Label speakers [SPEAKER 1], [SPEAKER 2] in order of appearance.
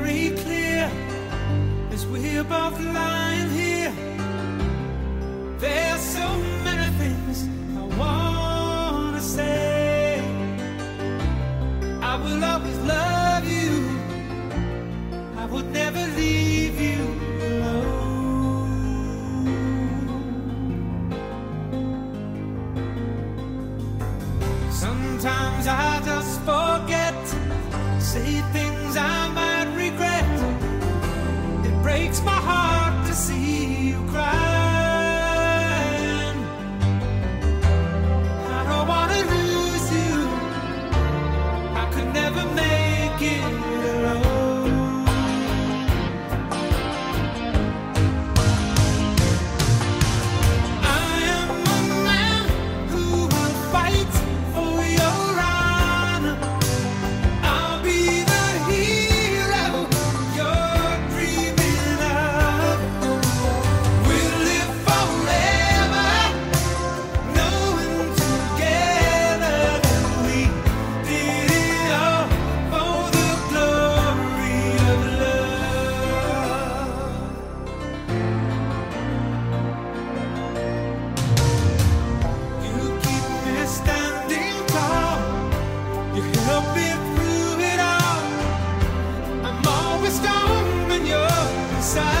[SPEAKER 1] very clear as we're both lying here. There's so many things I wanna say. I will always love you. I would never leave you alone. Sometimes I just forget say things. inside.